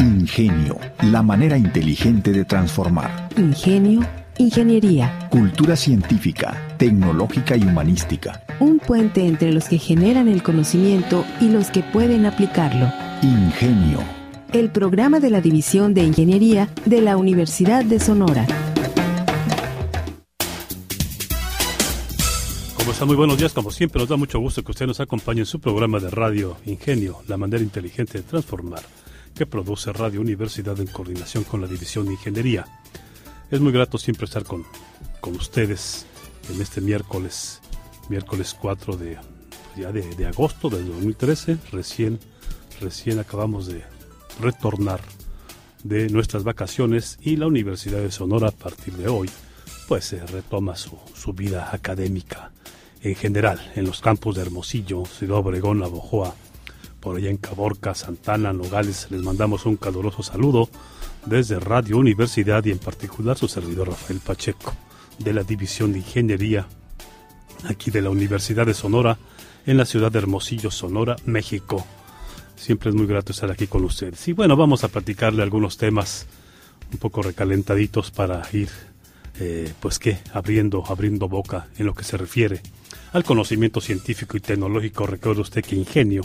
Ingenio, la manera inteligente de transformar. Ingenio, ingeniería. Cultura científica, tecnológica y humanística. Un puente entre los que generan el conocimiento y los que pueden aplicarlo. Ingenio. El programa de la División de Ingeniería de la Universidad de Sonora. ¿Cómo está? Muy buenos días. Como siempre, nos da mucho gusto que usted nos acompañe en su programa de radio Ingenio, la manera inteligente de transformar que produce Radio Universidad en coordinación con la División de Ingeniería. Es muy grato siempre estar con, con ustedes en este miércoles, miércoles 4 de, ya de, de agosto del 2013. Recién, recién acabamos de retornar de nuestras vacaciones y la Universidad de Sonora a partir de hoy pues se retoma su, su vida académica en general en los campos de Hermosillo, Ciudad Obregón, Bojoa por allá en Caborca, Santana, Nogales, les mandamos un caluroso saludo desde Radio Universidad y en particular su servidor Rafael Pacheco, de la División de Ingeniería, aquí de la Universidad de Sonora, en la ciudad de Hermosillo, Sonora, México. Siempre es muy grato estar aquí con ustedes. Y bueno, vamos a platicarle algunos temas un poco recalentaditos para ir, eh, pues qué, abriendo, abriendo boca en lo que se refiere al conocimiento científico y tecnológico. Recuerde usted que Ingenio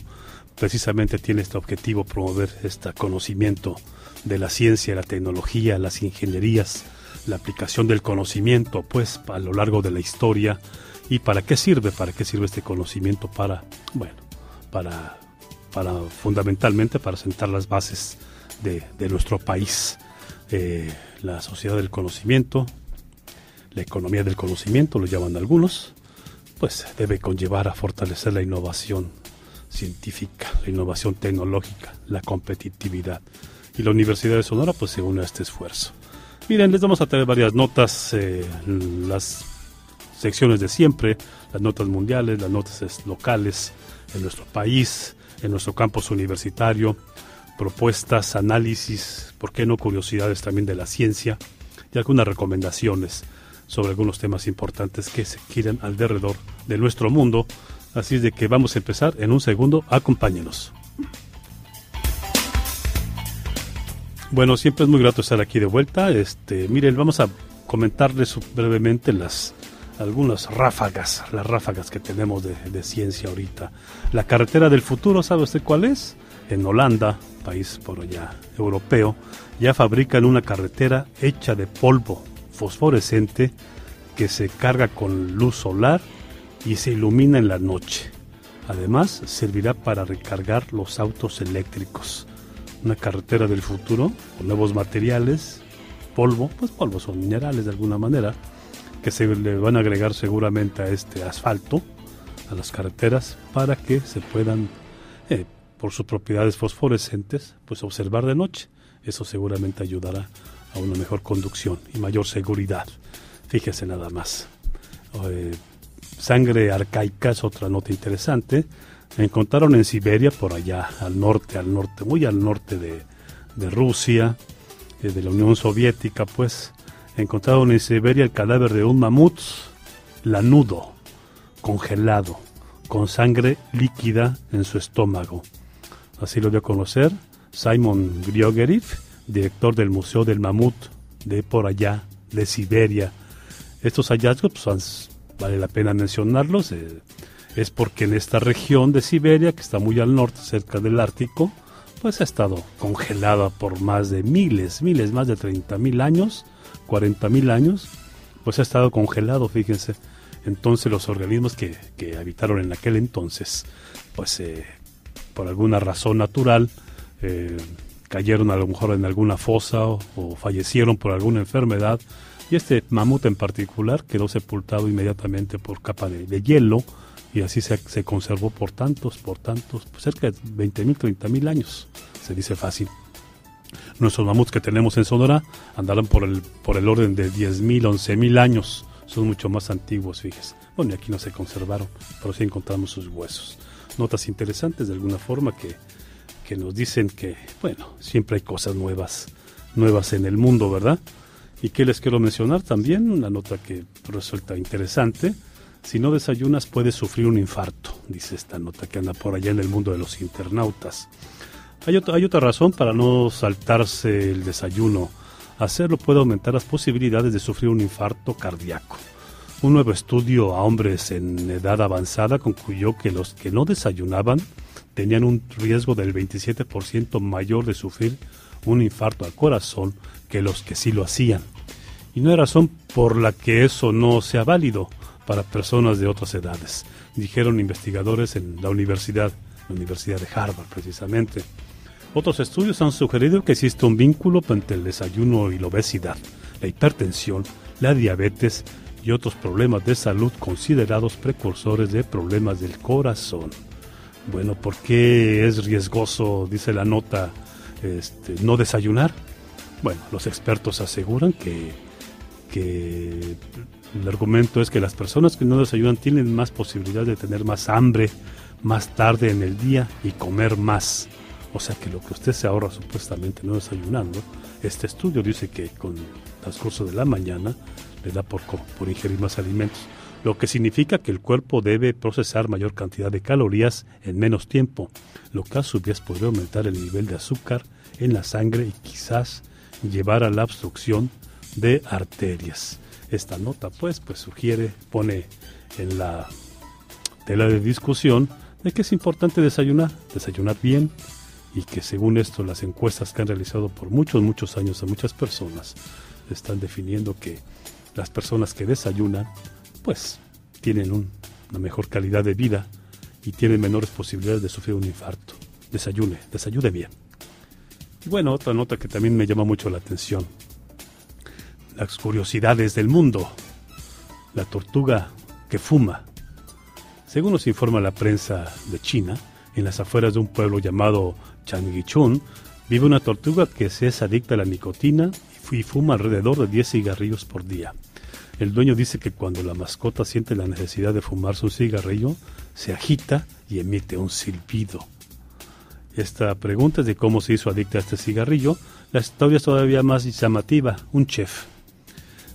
precisamente tiene este objetivo, promover este conocimiento de la ciencia, la tecnología, las ingenierías, la aplicación del conocimiento, pues a lo largo de la historia. ¿Y para qué sirve? ¿Para qué sirve este conocimiento? Para, bueno, para, para fundamentalmente para sentar las bases de, nuestro país. Eh, la sociedad del conocimiento, la economía del conocimiento, lo llaman algunos, pues debe conllevar a fortalecer la innovación científica, la innovación tecnológica, la competitividad. Y la Universidad de Sonora pues se une a este esfuerzo. Miren, les vamos a traer varias notas, eh, las secciones de siempre, las notas mundiales, las notas locales en nuestro país, en nuestro campus universitario, propuestas, análisis, por qué no curiosidades también de la ciencia y algunas recomendaciones sobre algunos temas importantes que se quieren alrededor de nuestro mundo Así es de que vamos a empezar en un segundo. Acompáñenos. Bueno, siempre es muy grato estar aquí de vuelta. Este, miren, vamos a comentarles brevemente las algunas ráfagas, las ráfagas que tenemos de, ciencia ahorita. La carretera del futuro, ¿sabe usted cuál es? En Holanda, país por allá europeo, ya fabrican una carretera hecha de polvo fosforescente que se carga con luz solar y se ilumina en la noche. Además, servirá para recargar los autos eléctricos. Una carretera del futuro con nuevos materiales, polvo, pues polvo son minerales de alguna manera, que se le van a agregar seguramente a este asfalto, a las carreteras, para que se puedan, eh, por sus propiedades fosforescentes, pues observar de noche. Eso seguramente ayudará a una mejor conducción y mayor seguridad. Fíjese nada más. Eh, Sangre arcaica es otra nota interesante. Encontraron en Siberia, por allá, al norte, al norte, muy al norte de, de Rusia, eh, de la Unión Soviética, pues, encontraron en Siberia el cadáver de un mamut lanudo, congelado, con sangre líquida en su estómago. Así lo dio a conocer Simon Griogeriv, director del Museo del Mamut de por allá, de Siberia. Estos hallazgos pues, vale la pena mencionarlos, eh, es porque en esta región de Siberia, que está muy al norte, cerca del Ártico, pues ha estado congelada por más de miles, miles, más de 30 mil años, 40 mil años, pues ha estado congelado, fíjense. Entonces los organismos que, que habitaron en aquel entonces, pues eh, por alguna razón natural, eh, cayeron a lo mejor en alguna fosa o fallecieron por alguna enfermedad, y este mamut en particular quedó sepultado inmediatamente por capa de, hielo y así se, se, conservó por tantos, por tantos, pues cerca de 20 mil, 30 mil años, se dice fácil. Nuestros mamuts que tenemos en Sonora andarán por el, por el orden de 10 mil, 11 mil años, son mucho más antiguos, fíjese. Bueno, y aquí no se conservaron, pero sí encontramos sus huesos. Notas interesantes de alguna forma que, que nos dicen que, bueno, siempre hay cosas nuevas, nuevas en el mundo, ¿verdad? ¿Y qué les quiero mencionar también? Una nota que resulta interesante. Si no desayunas puedes sufrir un infarto, dice esta nota que anda por allá en el mundo de los internautas. Hay, hay otra razón para no saltarse el desayuno. Hacerlo puede aumentar las posibilidades de sufrir un infarto cardíaco. Un nuevo estudio a hombres en edad avanzada concluyó que los que no desayunaban tenían un riesgo del 27% mayor de sufrir un infarto al corazón que los que sí lo hacían. Y no hay razón por la que eso no sea válido para personas de otras edades, dijeron investigadores en la universidad, la Universidad de Harvard precisamente. Otros estudios han sugerido que existe un vínculo entre el desayuno y la obesidad, la hipertensión, la diabetes y otros problemas de salud considerados precursores de problemas del corazón. Bueno, ¿por qué es riesgoso, dice la nota, este, no desayunar? Bueno, los expertos aseguran que, que el argumento es que las personas que no desayunan tienen más posibilidad de tener más hambre más tarde en el día y comer más. O sea que lo que usted se ahorra supuestamente no desayunando, este estudio dice que con el transcurso de la mañana le da por, por ingerir más alimentos, lo que significa que el cuerpo debe procesar mayor cantidad de calorías en menos tiempo, lo que a su vez podría aumentar el nivel de azúcar en la sangre y quizás llevar a la obstrucción de arterias. Esta nota pues, pues sugiere, pone en la tela de discusión de que es importante desayunar, desayunar bien y que según esto las encuestas que han realizado por muchos, muchos años a muchas personas están definiendo que las personas que desayunan pues tienen una mejor calidad de vida y tienen menores posibilidades de sufrir un infarto. Desayune, desayune bien. Y bueno, otra nota que también me llama mucho la atención las curiosidades del mundo. La tortuga que fuma. Según nos informa la prensa de China, en las afueras de un pueblo llamado Changichun, vive una tortuga que se es adicta a la nicotina y fuma alrededor de 10 cigarrillos por día. El dueño dice que cuando la mascota siente la necesidad de fumarse un cigarrillo, se agita y emite un silbido. Esta pregunta es de cómo se hizo adicta a este cigarrillo. La historia es todavía más llamativa. Un chef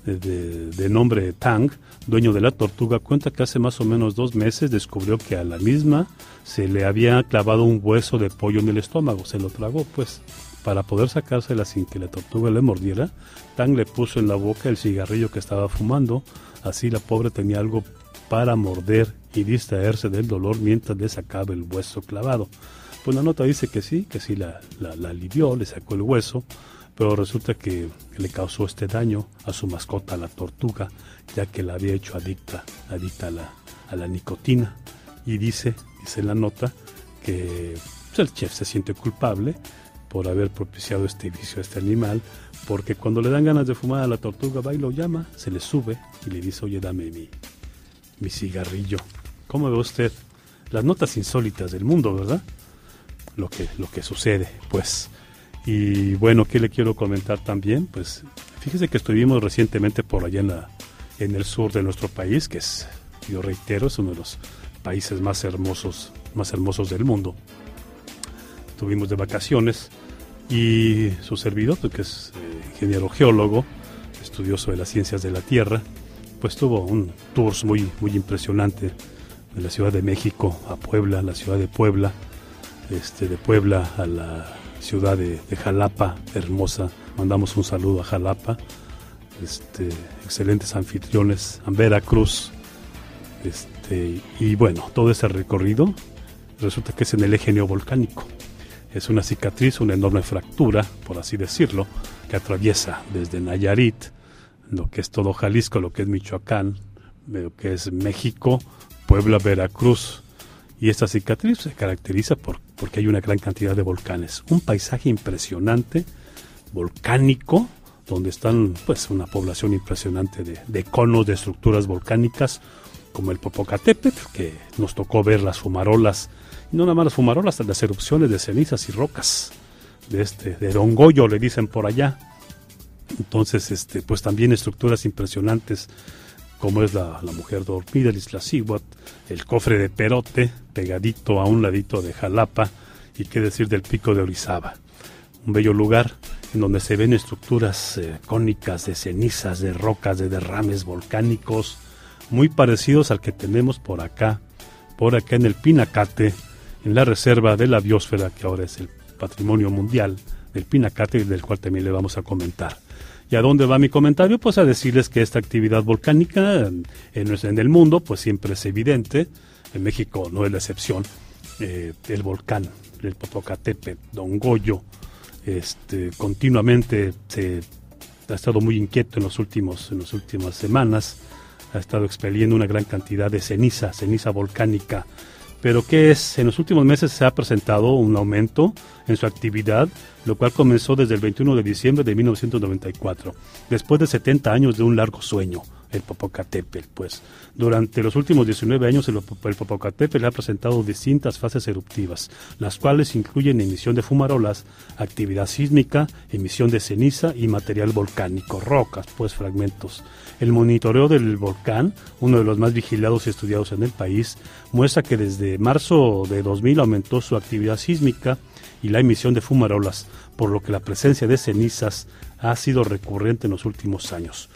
de, nombre Tang, dueño de la tortuga, cuenta que hace más o menos dos meses descubrió que a la misma se le había clavado un hueso de pollo en el estómago, se lo tragó pues. Para poder sacársela sin que la tortuga le mordiera, Tang le puso en la boca el cigarrillo que estaba fumando, así la pobre tenía algo para morder y distraerse del dolor mientras le sacaba el hueso clavado. Pues la nota dice que sí, que sí la, la, alivió, le sacó el hueso, pero resulta que le causó este daño a su mascota, la tortuga, ya que la había hecho adicta, adicta a la, a la nicotina. Y dice, dice la nota, que pues, el chef se siente culpable por haber propiciado este vicio a este animal, porque cuando le dan ganas de fumar a la tortuga, va y lo llama, se le sube y le dice, oye, dame mi, mi cigarrillo. ¿Cómo ve usted? Las notas insólitas del mundo, ¿verdad? Lo que, lo que sucede, pues y bueno, ¿qué le quiero comentar también? Pues fíjese que estuvimos recientemente por allá en, la, en el sur de nuestro país, que es, yo reitero, es uno de los países más hermosos, más hermosos del mundo. Estuvimos de vacaciones y su servidor, pues, que es eh, ingeniero geólogo, estudioso de las ciencias de la Tierra, pues tuvo un tour muy, muy impresionante de la Ciudad de México a Puebla, la ciudad de Puebla, este, de Puebla a la ciudad de, Jalapa, hermosa. Mandamos un saludo a Jalapa. Este, excelentes anfitriones, a Veracruz. Este, y bueno, todo ese recorrido resulta que es en el eje neovolcánico. Es una cicatriz, una enorme fractura, por así decirlo, que atraviesa desde Nayarit, lo que es todo Jalisco, lo que es Michoacán, lo que es México, Puebla, Veracruz, y esta cicatriz se caracteriza por, porque hay una gran cantidad de volcanes. Un paisaje impresionante, volcánico, donde están pues una población impresionante de, conos de estructuras volcánicas, como el Popocatépetl, que nos tocó ver las fumarolas, y no nada más las fumarolas, las erupciones de cenizas y rocas de este, de Don Goyo, le dicen por allá. Entonces, este, pues también estructuras impresionantes como es la, mujer dormida, el Isla el cofre de Perote, pegadito a un ladito de Jalapa, y qué decir del pico de Orizaba. Un bello lugar en donde se ven estructuras eh, cónicas de cenizas, de rocas, de derrames volcánicos, muy parecidos al que tenemos por acá, por acá en el Pinacate, en la reserva de la biosfera, que ahora es el Patrimonio Mundial del Pinacate, del cual también le vamos a comentar. ¿Y a dónde va mi comentario? Pues a decirles que esta actividad volcánica en, en el mundo pues siempre es evidente, en México no es la excepción, eh, el volcán, el Popocatépetl, Don Goyo, este, continuamente ha estado muy inquieto en los últimos en las últimas semanas ha estado expeliendo una gran cantidad de ceniza ceniza volcánica pero que es en los últimos meses se ha presentado un aumento en su actividad lo cual comenzó desde el 21 de diciembre de 1994 después de 70 años de un largo sueño el Popocatépetl. Pues durante los últimos 19 años el, el Popocatépetl ha presentado distintas fases eruptivas, las cuales incluyen emisión de fumarolas, actividad sísmica, emisión de ceniza y material volcánico, rocas, pues fragmentos. El monitoreo del volcán, uno de los más vigilados y estudiados en el país, muestra que desde marzo de 2000 aumentó su actividad sísmica y la emisión de fumarolas, por lo que la presencia de cenizas ha sido recurrente en los últimos años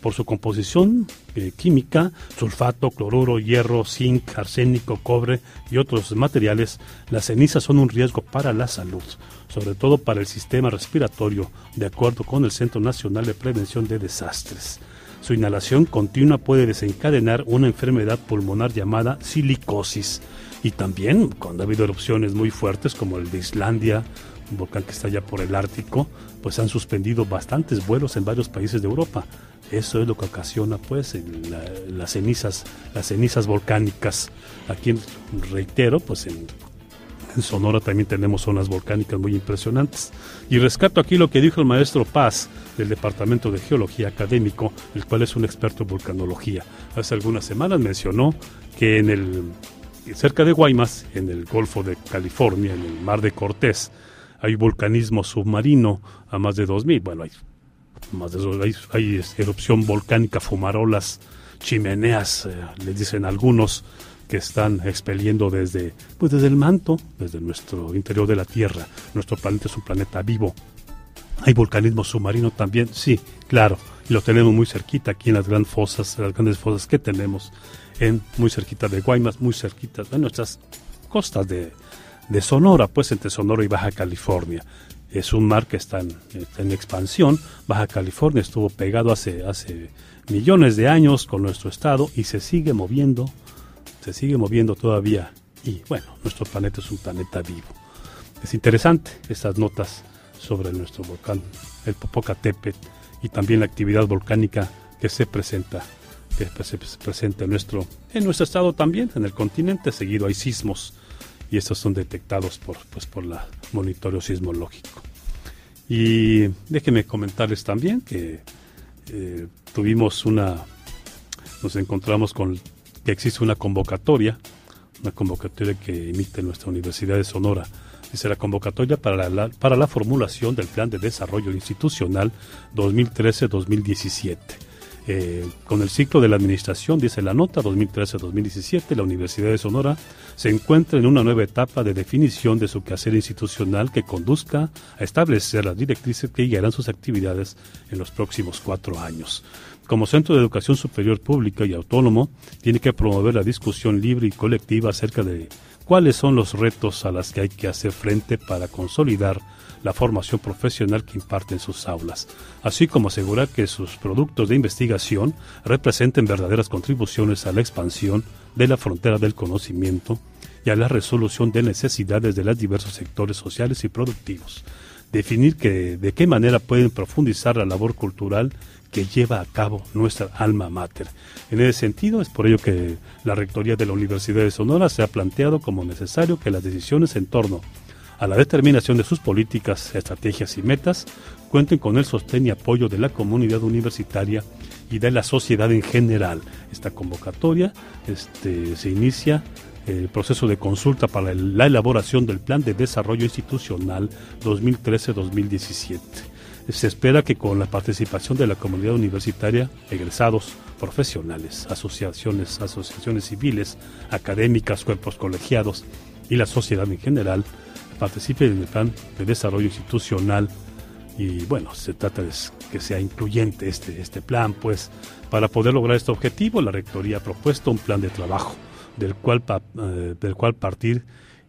por, su composición eh, química, sulfato, cloruro, hierro, zinc, arsénico, cobre y otros materiales, las cenizas son un riesgo para la salud, sobre todo para el sistema respiratorio, de acuerdo con el Centro Nacional de Prevención de Desastres. Su inhalación continua puede desencadenar una enfermedad pulmonar llamada silicosis. Y también, cuando ha habido erupciones muy fuertes como el de Islandia, un volcán que está allá por el Ártico, pues han suspendido bastantes vuelos en varios países de Europa. Eso es lo que ocasiona pues las cenizas, las cenizas volcánicas. Aquí reitero, pues en, Sonora también tenemos zonas volcánicas muy impresionantes. Y rescato aquí lo que dijo el maestro Paz del Departamento de Geología Académico, el cual es un experto en volcanología. Hace algunas semanas mencionó que en el cerca de Guaymas, en el Golfo de California, en el Mar de Cortés, hay volcanismo submarino a más de 2000. Bueno, hay más de hay, erupción volcánica, fumarolas, chimeneas, eh, les dicen algunos que están expeliendo desde pues desde el manto, desde nuestro interior de la Tierra. Nuestro planeta es un planeta vivo. Hay volcanismo submarino también, sí, claro, y lo tenemos muy cerquita aquí en las grandes fosas, las grandes fosas que tenemos en muy cerquita de Guaymas, muy cerquita de nuestras costas de, de Sonora, pues entre Sonora y Baja California. Es un mar que está en, expansión. Baja California estuvo pegado hace, hace millones de años con nuestro estado y se sigue moviendo, se sigue moviendo todavía. Y bueno, nuestro planeta es un planeta vivo. Es interesante estas notas sobre nuestro volcán, el Popocatépetl, y también la actividad volcánica que se presenta que se presenta en nuestro, en nuestro estado también, en el continente, seguido hay sismos y estos son detectados por, pues, por la monitoreo sismológico. Y déjenme comentarles también que eh, tuvimos una, nos encontramos con que existe una convocatoria, una convocatoria que emite nuestra Universidad de Sonora. Dice la convocatoria para la, para la formulación del Plan de Desarrollo Institucional 2013-2017 eh, con el ciclo de la administración, dice la nota 2013-2017, la Universidad de Sonora se encuentra en una nueva etapa de definición de su quehacer institucional que conduzca a establecer las directrices que guiarán sus actividades en los próximos cuatro años. Como centro de educación superior pública y autónomo, tiene que promover la discusión libre y colectiva acerca de cuáles son los retos a los que hay que hacer frente para consolidar la formación profesional que imparte en sus aulas, así como asegurar que sus productos de investigación representen verdaderas contribuciones a la expansión de la frontera del conocimiento y a la resolución de necesidades de los diversos sectores sociales y productivos. Definir que, de qué manera pueden profundizar la labor cultural que lleva a cabo nuestra alma mater. En ese sentido, es por ello que la Rectoría de la Universidad de Sonora se ha planteado como necesario que las decisiones en torno a la determinación de sus políticas, estrategias y metas, cuenten con el sostén y apoyo de la comunidad universitaria y de la sociedad en general. Esta convocatoria este, se inicia el proceso de consulta para la elaboración del Plan de Desarrollo Institucional 2013-2017. Se espera que con la participación de la comunidad universitaria, egresados, profesionales, asociaciones, asociaciones civiles, académicas, cuerpos colegiados y la sociedad en general, participe en el plan de desarrollo institucional y bueno, se trata de que sea incluyente este, este plan, pues para poder lograr este objetivo la Rectoría ha propuesto un plan de trabajo del cual, eh, del cual partir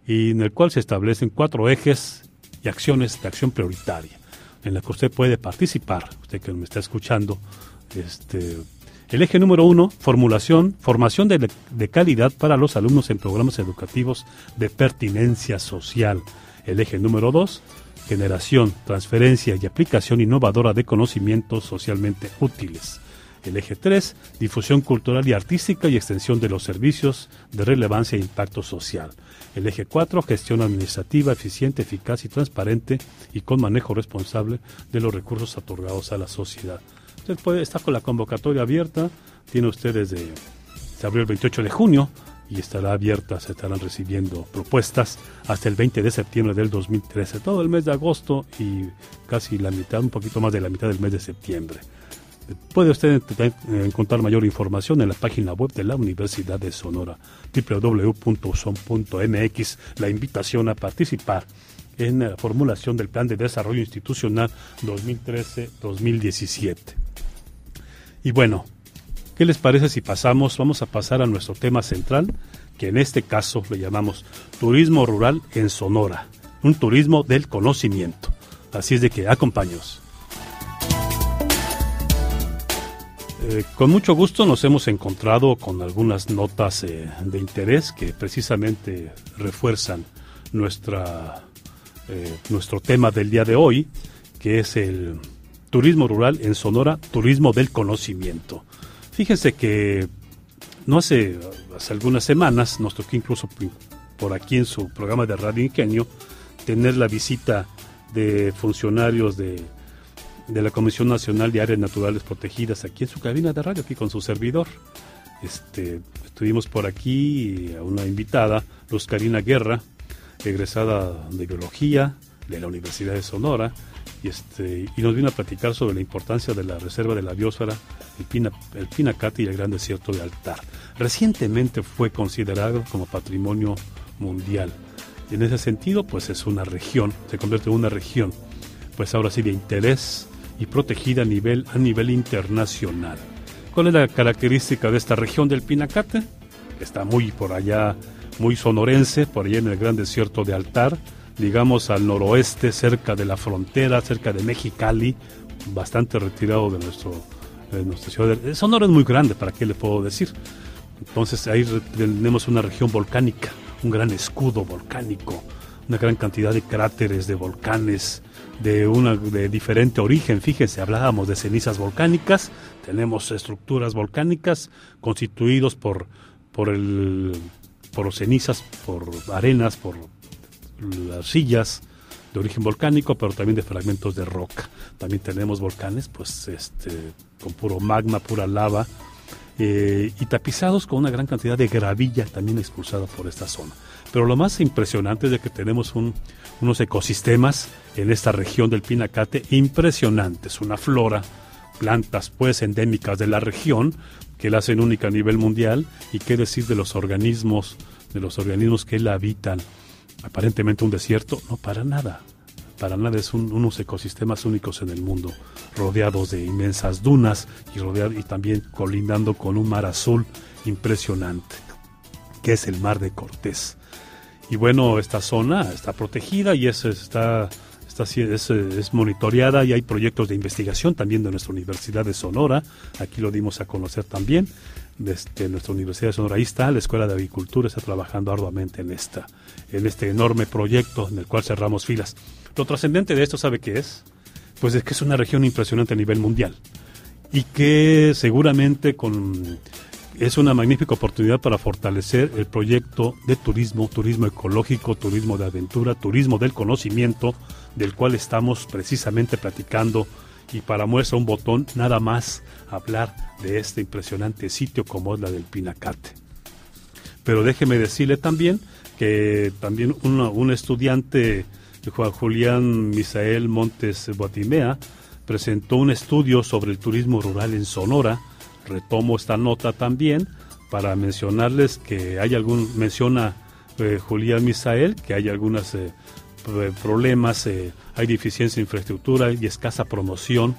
y en el cual se establecen cuatro ejes y acciones de acción prioritaria en la que usted puede participar, usted que me está escuchando. Este, el eje número uno, formulación, formación de, de calidad para los alumnos en programas educativos de pertinencia social. El eje número dos, generación, transferencia y aplicación innovadora de conocimientos socialmente útiles. El eje 3, difusión cultural y artística y extensión de los servicios de relevancia e impacto social. El eje 4, gestión administrativa eficiente, eficaz y transparente y con manejo responsable de los recursos otorgados a la sociedad. Usted puede estar con la convocatoria abierta, tiene usted desde, se abrió el 28 de junio y estará abierta, se estarán recibiendo propuestas hasta el 20 de septiembre del 2013, todo el mes de agosto y casi la mitad, un poquito más de la mitad del mes de septiembre. Puede usted encontrar mayor información en la página web de la Universidad de Sonora, www.uson.mx. La invitación a participar en la formulación del Plan de Desarrollo Institucional 2013-2017. Y bueno, ¿qué les parece si pasamos? Vamos a pasar a nuestro tema central, que en este caso le llamamos Turismo Rural en Sonora, un turismo del conocimiento. Así es de que acompaños. Eh, con mucho gusto nos hemos encontrado con algunas notas eh, de interés que precisamente refuerzan eh, nuestro tema del día de hoy, que es el turismo rural en Sonora, turismo del conocimiento. Fíjense que no hace, hace algunas semanas nos tocó incluso por aquí en su programa de Radio Ingenio tener la visita de funcionarios de de la Comisión Nacional de Áreas Naturales Protegidas aquí en su cabina de radio, aquí con su servidor. Este, estuvimos por aquí a una invitada, Luz Karina Guerra, egresada de Biología de la Universidad de Sonora, y, este, y nos vino a platicar sobre la importancia de la Reserva de la Biosfera, el, Pina, el Pinacate y el Gran Desierto de Altar. Recientemente fue considerado como patrimonio mundial. En ese sentido, pues es una región, se convierte en una región, pues ahora sí de interés y protegida a nivel, a nivel internacional. ¿Cuál es la característica de esta región del Pinacate? Está muy por allá, muy sonorense, por allá en el gran desierto de Altar, digamos al noroeste, cerca de la frontera, cerca de Mexicali, bastante retirado de nuestro de nuestra ciudad. Sonora es muy grande, ¿para qué le puedo decir? Entonces ahí tenemos una región volcánica, un gran escudo volcánico, una gran cantidad de cráteres de volcanes, de, una, de diferente origen. Fíjense, hablábamos de cenizas volcánicas, tenemos estructuras volcánicas constituidos por, por, el, por cenizas, por arenas, por las sillas de origen volcánico, pero también de fragmentos de roca. También tenemos volcanes, pues, este, con puro magma, pura lava, eh, y tapizados con una gran cantidad de gravilla también expulsada por esta zona. Pero lo más impresionante es de que tenemos unos ecosistemas en esta región del Pinacate impresionantes, una flora, plantas pues endémicas de la región que la hacen única a nivel mundial y qué decir de los organismos, de los organismos que la habitan. Aparentemente un desierto, no para nada, para nada es unos ecosistemas únicos en el mundo, rodeados de inmensas dunas y, rodeado, y también colindando con un mar azul impresionante, que es el mar de Cortés. Y bueno, esta zona está protegida y es, está, está es, es, monitoreada y hay proyectos de investigación también de nuestra Universidad de Sonora. Aquí lo dimos a conocer también. Desde nuestra Universidad de Sonora, ahí está, la Escuela de Agricultura está trabajando arduamente en, esta, en este enorme proyecto en el cual cerramos filas. Lo trascendente de esto, ¿sabe qué es? Pues es que es una región impresionante a nivel mundial y que seguramente con es una magnífica oportunidad para fortalecer el proyecto de turismo, turismo ecológico, turismo de aventura, turismo del conocimiento, del cual estamos precisamente platicando. Y para muestra un botón, nada más hablar de este impresionante sitio como es la del Pinacate. Pero déjeme decirle también que también un estudiante, Juan Julián Misael Montes Guatimea, presentó un estudio sobre el turismo rural en Sonora, retomo esta nota también para mencionarles que hay algún, menciona eh, Julián Misael, que hay algunos eh, problemas, eh, hay deficiencia de infraestructura y escasa promoción,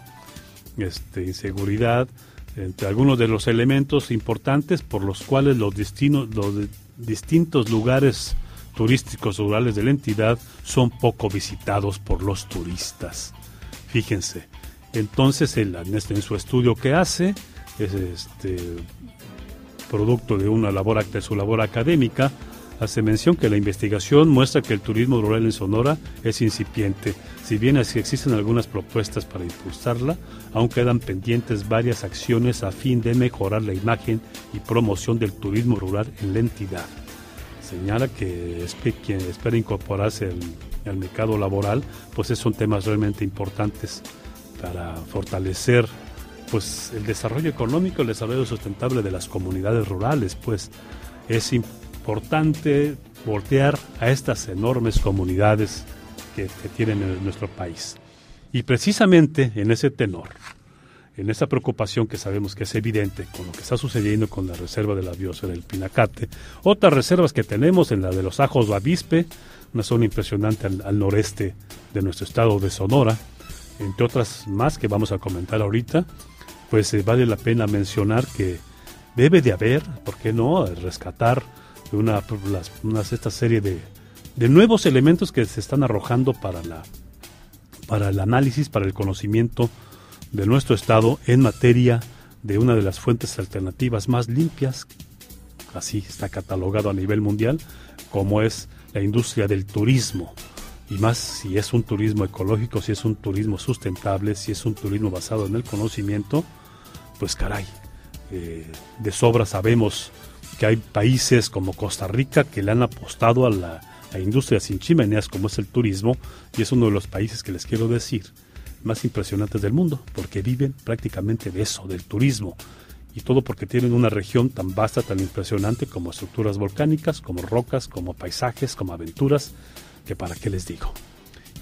este, inseguridad, entre algunos de los elementos importantes por los cuales los, los distintos lugares turísticos rurales de la entidad son poco visitados por los turistas. Fíjense, entonces él, en, este, su estudio que hace, es este, producto de una labor, de su labor académica, hace mención que la investigación muestra que el turismo rural en Sonora es incipiente. Si bien existen algunas propuestas para impulsarla, aún quedan pendientes varias acciones a fin de mejorar la imagen y promoción del turismo rural en la entidad. Señala que quien espera incorporarse al, mercado laboral, pues son temas realmente importantes para fortalecer pues el desarrollo económico, el desarrollo sustentable de las comunidades rurales, pues es voltear a estas enormes comunidades que, tienen en nuestro país. Y precisamente en ese tenor, en esa preocupación que sabemos que es evidente con lo que está sucediendo con la reserva de la biosfera del Pinacate, otras reservas que tenemos en la de los Ajos Bavispe, una zona impresionante al, noreste de nuestro estado de Sonora, entre otras más que vamos a comentar ahorita, pues eh, vale la pena mencionar que debe de haber, ¿por qué no?, rescatar una, una esta serie de, de nuevos elementos que se están arrojando para, la, para el análisis, para el conocimiento de nuestro Estado en materia de una de las fuentes alternativas más limpias, así está catalogado a nivel mundial, como es la industria del turismo. Y más si es un turismo ecológico, si es un turismo sustentable, si es un turismo basado en el conocimiento, pues caray, eh, de sobra sabemos que hay países como Costa Rica que le han apostado a la a industria sin chimeneas como es el turismo y es uno de los países que les quiero decir más impresionantes del mundo porque viven prácticamente de eso, del turismo y todo porque tienen una región tan vasta, tan impresionante como estructuras volcánicas, como rocas, como paisajes, como aventuras, que para qué les digo.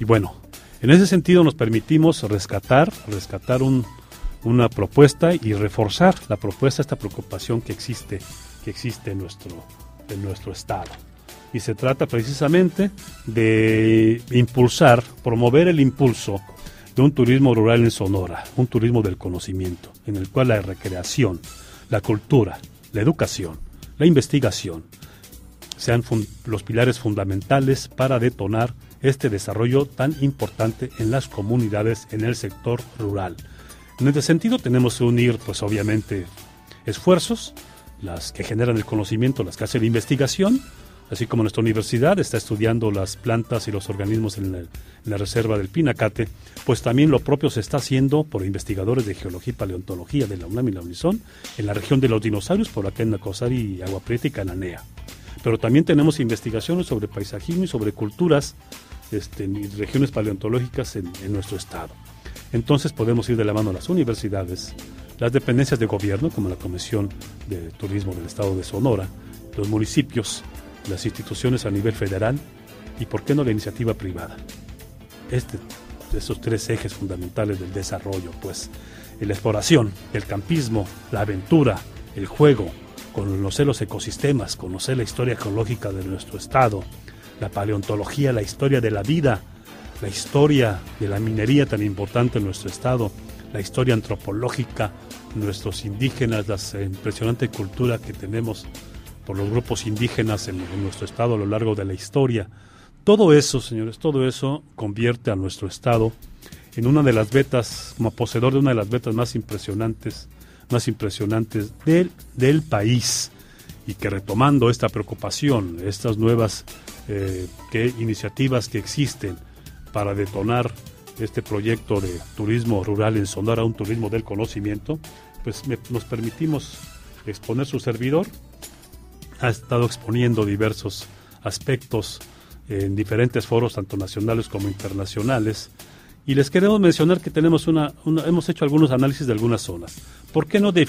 Y bueno, en ese sentido nos permitimos rescatar, rescatar una propuesta y reforzar la propuesta, esta preocupación que existe, que existe en nuestro, en nuestro estado y se trata precisamente de impulsar, promover el impulso de un turismo rural en Sonora, un turismo del conocimiento, en el cual la recreación, la cultura, la educación, la investigación sean los pilares fundamentales para detonar este desarrollo tan importante en las comunidades en el sector rural. En este sentido tenemos que unir, pues obviamente, esfuerzos, las que generan el conocimiento, las que hacen la investigación, así como nuestra universidad está estudiando las plantas y los organismos en la, reserva del Pinacate, pues también lo propio se está haciendo por investigadores de geología y paleontología de la UNAM y la Unison en la región de los dinosaurios, por acá en Nacosari, Agua Prieta y Cananea. Pero también tenemos investigaciones sobre paisajismo y sobre culturas este, y regiones paleontológicas en, en nuestro estado. Entonces podemos ir de la mano a las universidades, las dependencias de gobierno, como la Comisión de Turismo del Estado de Sonora, los municipios, las instituciones a nivel federal y, por qué no, la iniciativa privada. Este, esos tres ejes fundamentales del desarrollo, pues, la exploración, el campismo, la aventura, el juego, conocer los ecosistemas, conocer la historia ecológica de nuestro estado, la paleontología, la historia de la vida, la historia de la minería tan importante en nuestro estado, la historia antropológica, nuestros indígenas, la impresionante cultura que tenemos por los grupos indígenas en, nuestro estado a lo largo de la historia. Todo eso, señores, todo eso convierte a nuestro estado en una de las vetas, como poseedor de una de las vetas más impresionantes, más impresionantes del, del país. Y que retomando esta preocupación, estas nuevas eh, iniciativas que existen para detonar este proyecto de turismo rural en Sonora, un turismo del conocimiento, pues nos permitimos exponer su servidor ha estado exponiendo diversos aspectos en diferentes foros, tanto nacionales como internacionales. Y les queremos mencionar que tenemos una, hemos hecho algunos análisis de algunas zonas. ¿Por qué no de,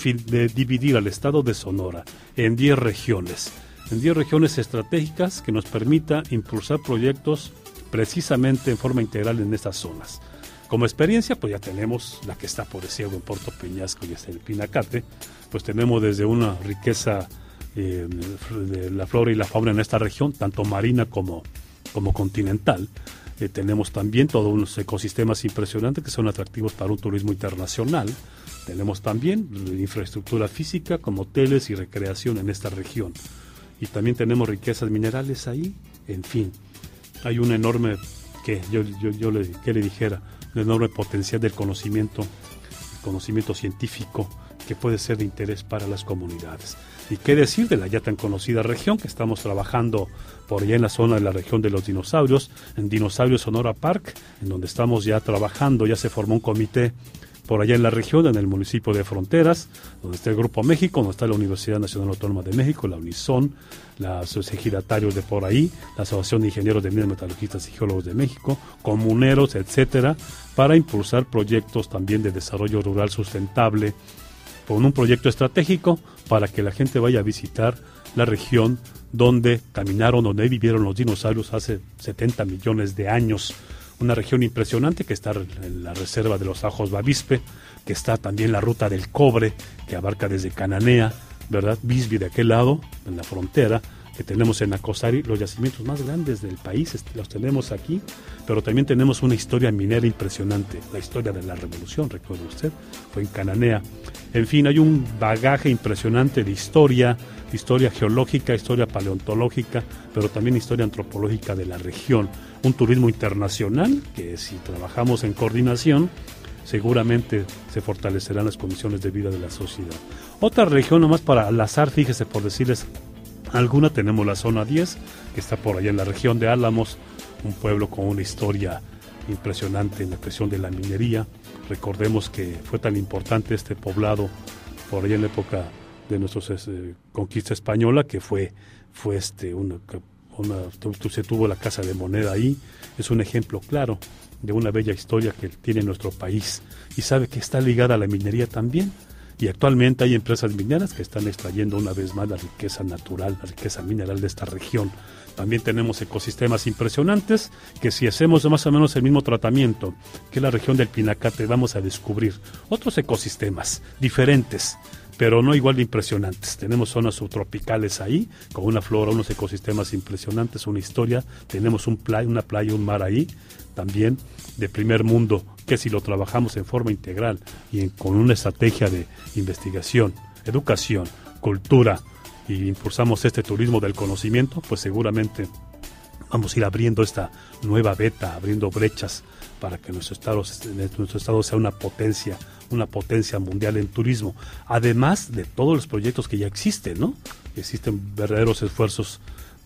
dividir al estado de Sonora en 10 regiones? En 10 regiones estratégicas que nos permita impulsar proyectos precisamente en forma integral en estas zonas. Como experiencia, pues ya tenemos la que está por ciego en Puerto Peñasco y es el Pinacate, pues tenemos desde una riqueza eh, de la flora y la fauna en esta región, tanto marina como, como continental. Eh, tenemos también todos unos ecosistemas impresionantes que son atractivos para un turismo internacional. Tenemos también infraestructura física como hoteles y recreación en esta región. Y también tenemos riquezas minerales ahí, en fin, hay un enorme, que yo, yo, le, que le dijera, un enorme potencial del conocimiento, conocimiento científico que puede ser de interés para las comunidades. Y qué decir de la ya tan conocida región que estamos trabajando por allá en la zona de la región de los dinosaurios, en Dinosaurio Sonora Park, en donde estamos ya trabajando, ya se formó un comité por allá en la región, en el municipio de Fronteras, donde está el Grupo México, donde está la Universidad Nacional Autónoma de México, la Unison, los ejidatarios de por ahí, la Asociación de Ingenieros de Minas Metalurgistas y Geólogos de México, comuneros, etcétera, para impulsar proyectos también de desarrollo rural sustentable, con un proyecto estratégico para que la gente vaya a visitar la región donde caminaron, donde vivieron los dinosaurios hace 70 millones de años una región impresionante que está en la reserva de los Ajos Bavispe, que está también la ruta del cobre, que abarca desde Cananea, ¿verdad? Bisbee de aquel lado, en la frontera, que tenemos en Acosari, los yacimientos más grandes del país, este, los tenemos aquí, pero también tenemos una historia minera impresionante, la historia de la revolución, recuerda usted, fue en Cananea. En fin, hay un bagaje impresionante de historia, historia geológica, historia paleontológica, pero también historia antropológica de la región. Un turismo internacional que si trabajamos en coordinación, seguramente se fortalecerán las condiciones de vida de la sociedad. Otra región, nomás para al azar, fíjese por decirles alguna, tenemos la zona 10, que está por allá en la región de Álamos, un pueblo con una historia impresionante en la presión de la minería. Recordemos que fue tan importante este poblado por allá en la época de nuestra eh, conquista española, que fue, fue este, una, se tuvo la casa de moneda ahí, es un ejemplo claro de una bella historia que tiene nuestro país y sabe que está ligada a la minería también. Y actualmente hay empresas mineras que están extrayendo una vez más la riqueza natural, la riqueza mineral de esta región. También tenemos ecosistemas impresionantes que si hacemos más o menos el mismo tratamiento que la región del Pinacate vamos a descubrir otros ecosistemas diferentes pero no igual de impresionantes. Tenemos zonas subtropicales ahí, con una flora, unos ecosistemas impresionantes, una historia. Tenemos una playa, un mar ahí, también de primer mundo, que si lo trabajamos en forma integral y con una estrategia de investigación, educación, cultura, y impulsamos este turismo del conocimiento, pues seguramente vamos a ir abriendo esta nueva beta, abriendo brechas para que nuestro estado, nuestro estado sea una potencia una potencia mundial en turismo, además de todos los proyectos que ya existen, ¿no? Existen verdaderos esfuerzos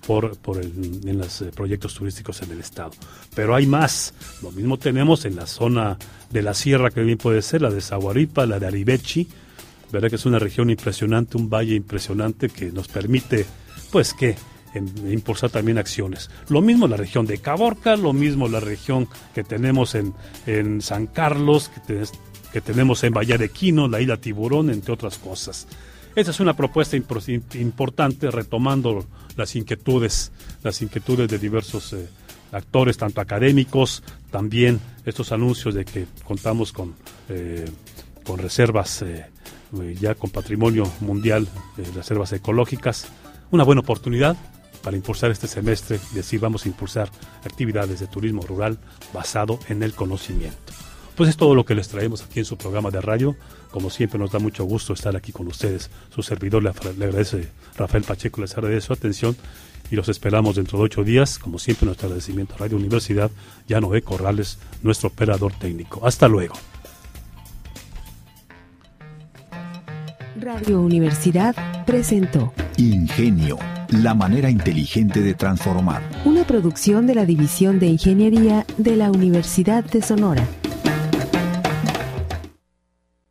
por, por en los eh, proyectos turísticos en el estado. Pero hay más. Lo mismo tenemos en la zona de la sierra, que bien puede ser, la de Zaguaripa, la de Aribechi, ¿verdad? Que es una región impresionante, un valle impresionante que nos permite, pues, que impulsar también acciones. Lo mismo la región de Caborca, lo mismo la región que tenemos en, en San Carlos, que que tenemos en Bahía de Quino, la isla Tiburón, entre otras cosas. Esta es una propuesta importante retomando las inquietudes, las inquietudes de diversos eh, actores, tanto académicos, también estos anuncios de que contamos con, eh, con reservas, eh, ya con patrimonio mundial, reservas ecológicas. Una buena oportunidad para impulsar este semestre y decir vamos a impulsar actividades de turismo rural basado en el conocimiento. Pues es todo lo que les traemos aquí en su programa de radio. Como siempre nos da mucho gusto estar aquí con ustedes. Su servidor le, agradece, Rafael Pacheco les agradece su atención y los esperamos dentro de ocho días. Como siempre nuestro agradecimiento a Radio Universidad, ya Noé Corrales, nuestro operador técnico. Hasta luego. Radio Universidad presentó Ingenio, la manera inteligente de transformar. Una producción de la División de Ingeniería de la Universidad de Sonora.